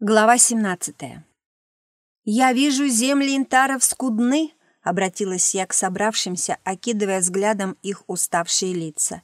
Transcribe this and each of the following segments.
Глава 17. «Я вижу, земли интаров скудны», — обратилась я к собравшимся, окидывая взглядом их уставшие лица.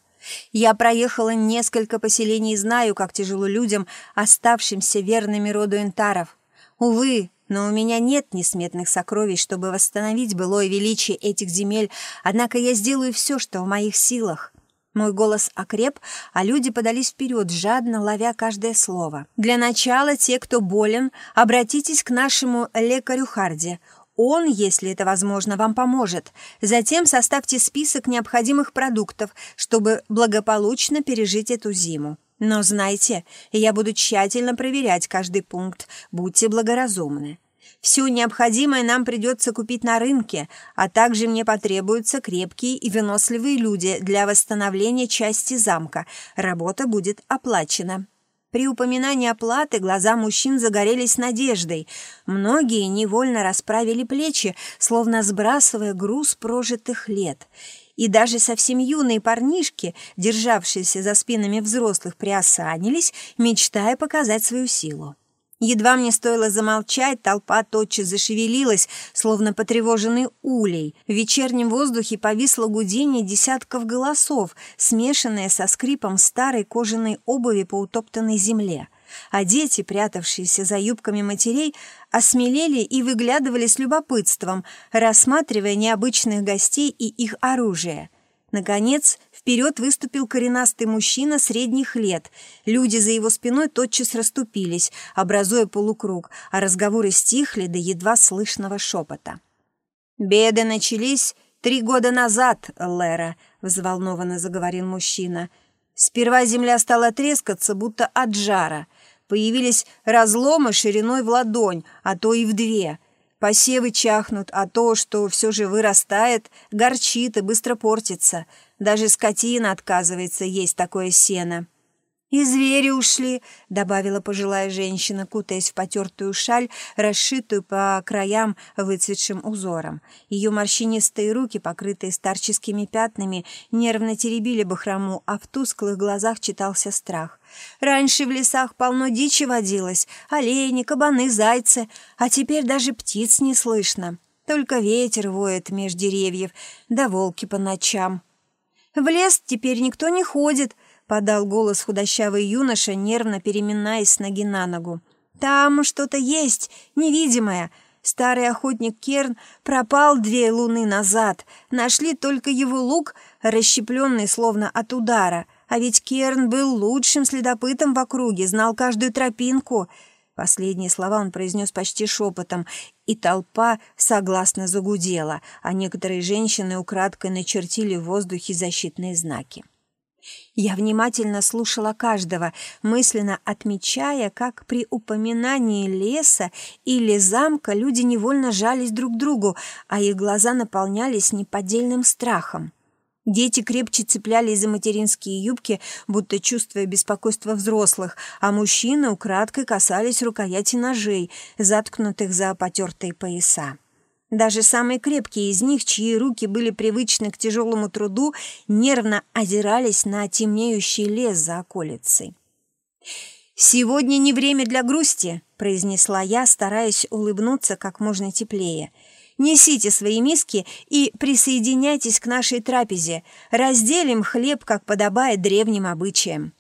«Я проехала несколько поселений и знаю, как тяжело людям, оставшимся верными роду интаров. Увы, но у меня нет несметных сокровищ, чтобы восстановить былое величие этих земель, однако я сделаю все, что в моих силах. Мой голос окреп, а люди подались вперед, жадно ловя каждое слово. «Для начала, те, кто болен, обратитесь к нашему лекарю Харди. Он, если это возможно, вам поможет. Затем составьте список необходимых продуктов, чтобы благополучно пережить эту зиму. Но знайте, я буду тщательно проверять каждый пункт. Будьте благоразумны. Все необходимое нам придется купить на рынке, а также мне потребуются крепкие и выносливые люди для восстановления части замка. Работа будет оплачена». При упоминании оплаты глаза мужчин загорелись надеждой. Многие невольно расправили плечи, словно сбрасывая груз прожитых лет. И даже совсем юные парнишки, державшиеся за спинами взрослых, приосанились, мечтая показать свою силу. Едва мне стоило замолчать, толпа тотчас зашевелилась, словно потревоженный улей. В вечернем воздухе повисло гудение десятков голосов, смешанное со скрипом старой кожаной обуви по утоптанной земле. А дети, прятавшиеся за юбками матерей, осмелели и выглядывали с любопытством, рассматривая необычных гостей и их оружие. Наконец, вперед выступил коренастый мужчина средних лет. Люди за его спиной тотчас расступились, образуя полукруг, а разговоры стихли до едва слышного шепота. «Беды начались три года назад, Лера», — взволнованно заговорил мужчина. «Сперва земля стала трескаться, будто от жара. Появились разломы шириной в ладонь, а то и в две. Посевы чахнут, а то, что все же вырастает, горчит и быстро портится. Даже скотина отказывается есть такое сено. «И звери ушли», — добавила пожилая женщина, кутаясь в потертую шаль, расшитую по краям выцветшим узором. Ее морщинистые руки, покрытые старческими пятнами, нервно теребили бахрому, а в тусклых глазах читался страх. «Раньше в лесах полно дичи водилось, олени, кабаны, зайцы, а теперь даже птиц не слышно. Только ветер воет меж деревьев, да волки по ночам». «В лес теперь никто не ходит», — подал голос худощавый юноша, нервно переминаясь с ноги на ногу. «Там что-то есть, невидимое. Старый охотник Керн пропал две луны назад. Нашли только его лук, расщепленный словно от удара. А ведь Керн был лучшим следопытом в округе, знал каждую тропинку». Последние слова он произнес почти шепотом, и толпа согласно загудела, а некоторые женщины украдкой начертили в воздухе защитные знаки. Я внимательно слушала каждого, мысленно отмечая, как при упоминании леса или замка люди невольно жались друг к другу, а их глаза наполнялись неподдельным страхом. Дети крепче цеплялись за материнские юбки, будто чувствуя беспокойство взрослых, а мужчины украдкой касались рукояти ножей, заткнутых за потертые пояса. Даже самые крепкие из них, чьи руки были привычны к тяжелому труду, нервно озирались на темнеющий лес за околицей. «Сегодня не время для грусти», — произнесла я, стараясь улыбнуться как можно теплее. «Несите свои миски и присоединяйтесь к нашей трапезе. Разделим хлеб, как подобает древним обычаям».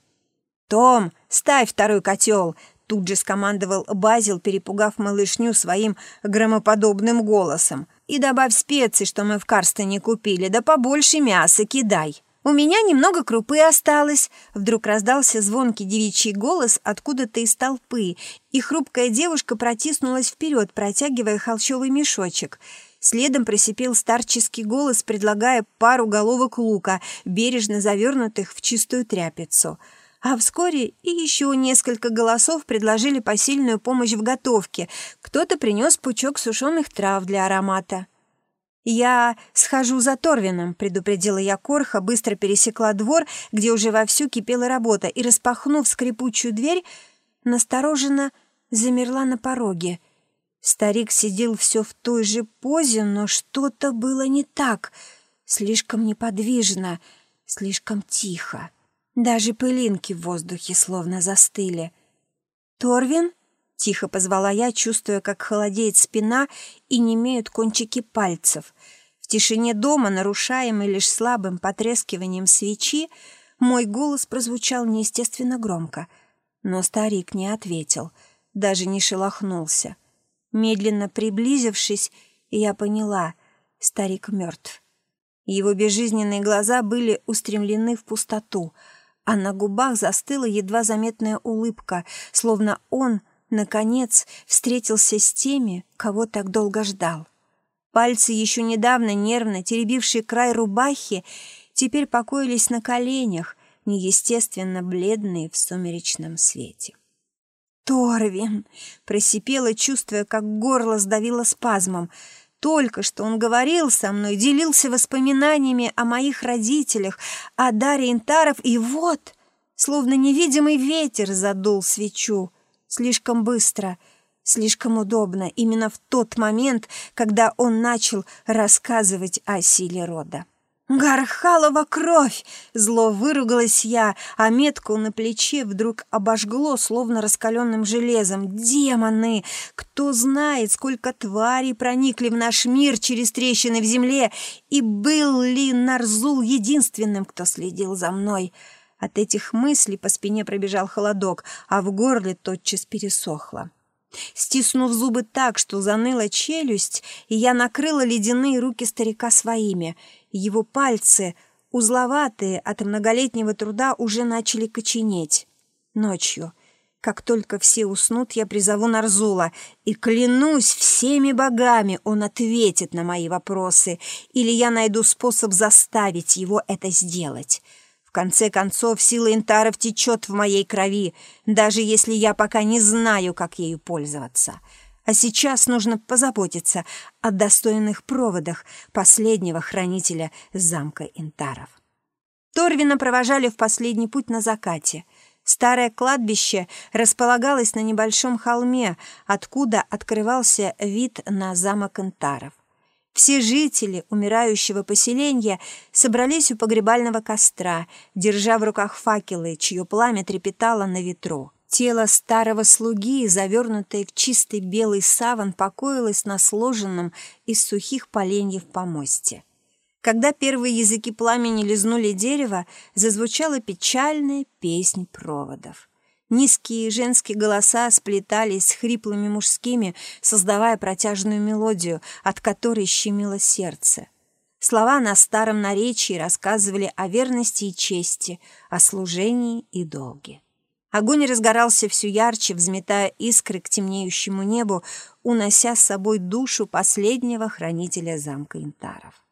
«Том, ставь второй котел», Тут же скомандовал Базил, перепугав малышню своим громоподобным голосом. «И добавь специи, что мы в Карстоне купили, да побольше мяса кидай». «У меня немного крупы осталось», — вдруг раздался звонкий девичий голос откуда-то из толпы, и хрупкая девушка протиснулась вперед, протягивая холщовый мешочек. Следом просипел старческий голос, предлагая пару головок лука, бережно завернутых в чистую тряпицу — а вскоре и еще несколько голосов предложили посильную помощь в готовке. Кто-то принес пучок сушеных трав для аромата. «Я схожу за Торвином», — предупредила я Корха, быстро пересекла двор, где уже вовсю кипела работа, и, распахнув скрипучую дверь, настороженно замерла на пороге. Старик сидел все в той же позе, но что-то было не так. Слишком неподвижно, слишком тихо. Даже пылинки в воздухе словно застыли. «Торвин?» Тихо позвала я, чувствуя, как холодеет спина и немеют кончики пальцев. В тишине дома, нарушаемой лишь слабым потрескиванием свечи, мой голос прозвучал неестественно громко. Но старик не ответил, даже не шелохнулся. Медленно приблизившись, я поняла — старик мертв. Его безжизненные глаза были устремлены в пустоту, а на губах застыла едва заметная улыбка, словно он — наконец, встретился с теми, кого так долго ждал. Пальцы, еще недавно нервно теребившие край рубахи, теперь покоились на коленях, неестественно бледные в сумеречном свете. «Торвин!» — просипела, чувствуя, как горло сдавило спазмом. Только что он говорил со мной, делился воспоминаниями о моих родителях, о Даре Интаров, и вот, словно невидимый ветер задул свечу — Слишком быстро, слишком удобно, именно в тот момент, когда он начал рассказывать о силе рода. «Гархалова кровь!» — зло выругалась я, а метку на плече вдруг обожгло, словно раскаленным железом. «Демоны! Кто знает, сколько тварей проникли в наш мир через трещины в земле, и был ли Нарзул единственным, кто следил за мной?» От этих мыслей по спине пробежал холодок, а в горле тотчас пересохло. Стиснув зубы так, что заныла челюсть, я накрыла ледяные руки старика своими. Его пальцы, узловатые от многолетнего труда, уже начали коченеть. Ночью, как только все уснут, я призову Нарзула, и клянусь всеми богами, он ответит на мои вопросы, или я найду способ заставить его это сделать конце концов, сила интаров течет в моей крови, даже если я пока не знаю, как ею пользоваться. А сейчас нужно позаботиться о достойных проводах последнего хранителя замка интаров. Торвина провожали в последний путь на закате. Старое кладбище располагалось на небольшом холме, откуда открывался вид на замок интаров. Все жители умирающего поселения собрались у погребального костра, держа в руках факелы, чье пламя трепетало на ветру. Тело старого слуги, завернутое в чистый белый саван, покоилось на сложенном из сухих поленьев помосте. Когда первые языки пламени лизнули дерево, зазвучала печальная песнь проводов. Низкие женские голоса сплетались с хриплыми мужскими, создавая протяжную мелодию, от которой щемило сердце. Слова на старом наречии рассказывали о верности и чести, о служении и долге. Огонь разгорался все ярче, взметая искры к темнеющему небу, унося с собой душу последнего хранителя замка Интаров.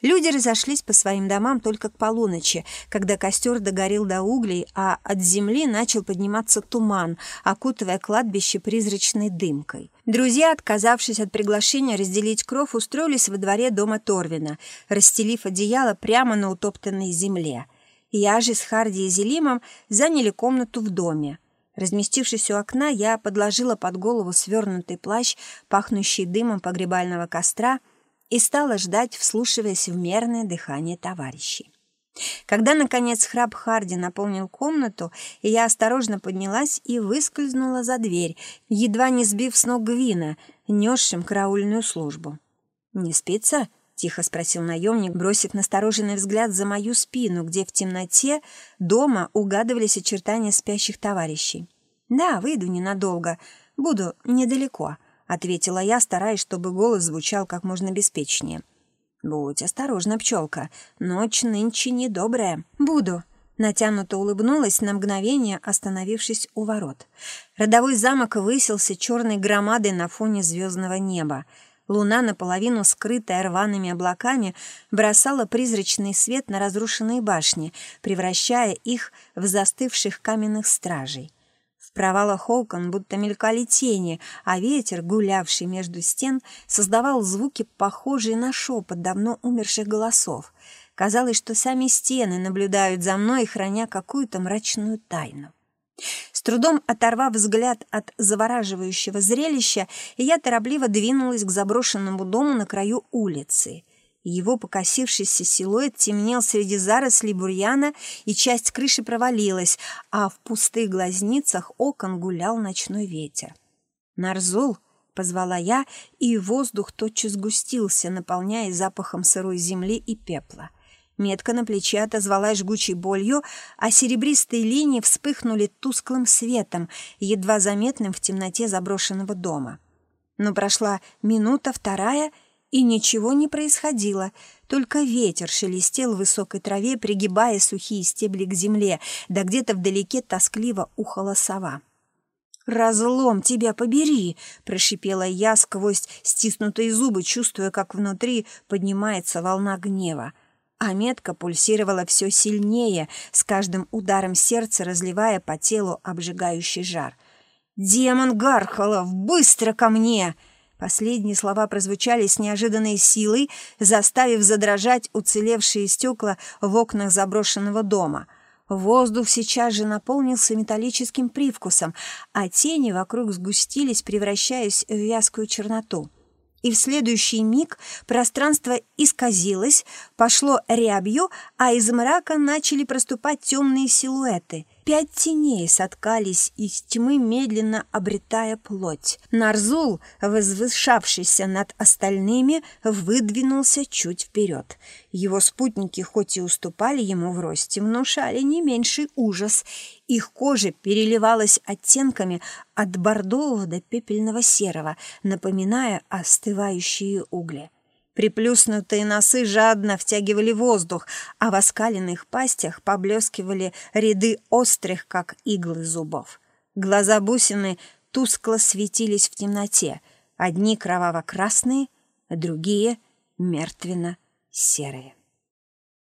Люди разошлись по своим домам только к полуночи, когда костер догорел до углей, а от земли начал подниматься туман, окутывая кладбище призрачной дымкой. Друзья, отказавшись от приглашения разделить кров, устроились во дворе дома Торвина, расстелив одеяло прямо на утоптанной земле. Я же с Харди и Зелимом заняли комнату в доме. Разместившись у окна, я подложила под голову свернутый плащ, пахнущий дымом погребального костра — и стала ждать, вслушиваясь в мерное дыхание товарищей. Когда, наконец, храп Харди наполнил комнату, я осторожно поднялась и выскользнула за дверь, едва не сбив с ног Гвина, несшим караульную службу. «Не спится?» — тихо спросил наемник, бросив настороженный взгляд за мою спину, где в темноте дома угадывались очертания спящих товарищей. «Да, выйду ненадолго. Буду недалеко», ответила я, стараясь, чтобы голос звучал как можно беспечнее. «Будь осторожна, пчелка. Ночь нынче недобрая. Буду». Натянуто улыбнулась на мгновение, остановившись у ворот. Родовой замок высился черной громадой на фоне звездного неба. Луна, наполовину скрытая рваными облаками, бросала призрачный свет на разрушенные башни, превращая их в застывших каменных стражей. В провалах окон будто мелькали тени, а ветер, гулявший между стен, создавал звуки, похожие на шепот давно умерших голосов. Казалось, что сами стены наблюдают за мной, храня какую-то мрачную тайну. С трудом оторвав взгляд от завораживающего зрелища, я торопливо двинулась к заброшенному дому на краю улицы. Его покосившийся силуэт темнел среди зарослей бурьяна, и часть крыши провалилась, а в пустых глазницах окон гулял ночной ветер. «Нарзул!» — позвала я, и воздух тотчас густился, наполняя запахом сырой земли и пепла. Метка на плече отозвалась жгучей болью, а серебристые линии вспыхнули тусклым светом, едва заметным в темноте заброшенного дома. Но прошла минута, вторая — и ничего не происходило, только ветер шелестел в высокой траве, пригибая сухие стебли к земле, да где-то вдалеке тоскливо ухала сова. «Разлом тебя побери!» — прошипела я сквозь стиснутые зубы, чувствуя, как внутри поднимается волна гнева. А метка пульсировала все сильнее, с каждым ударом сердца разливая по телу обжигающий жар. «Демон Гархолов, быстро ко мне!» Последние слова прозвучали с неожиданной силой, заставив задрожать уцелевшие стекла в окнах заброшенного дома. Воздух сейчас же наполнился металлическим привкусом, а тени вокруг сгустились, превращаясь в вязкую черноту и в следующий миг пространство исказилось, пошло рябью, а из мрака начали проступать темные силуэты. Пять теней соткались из тьмы, медленно обретая плоть. Нарзул, возвышавшийся над остальными, выдвинулся чуть вперед. Его спутники, хоть и уступали ему в росте, внушали не меньший ужас. Их кожа переливалась оттенками от бордового до пепельного серого, напоминая остывающие угли. Приплюснутые носы жадно втягивали воздух, а в оскаленных пастях поблескивали ряды острых, как иглы зубов. Глаза бусины тускло светились в темноте, одни кроваво-красные, другие мертвенно-серые.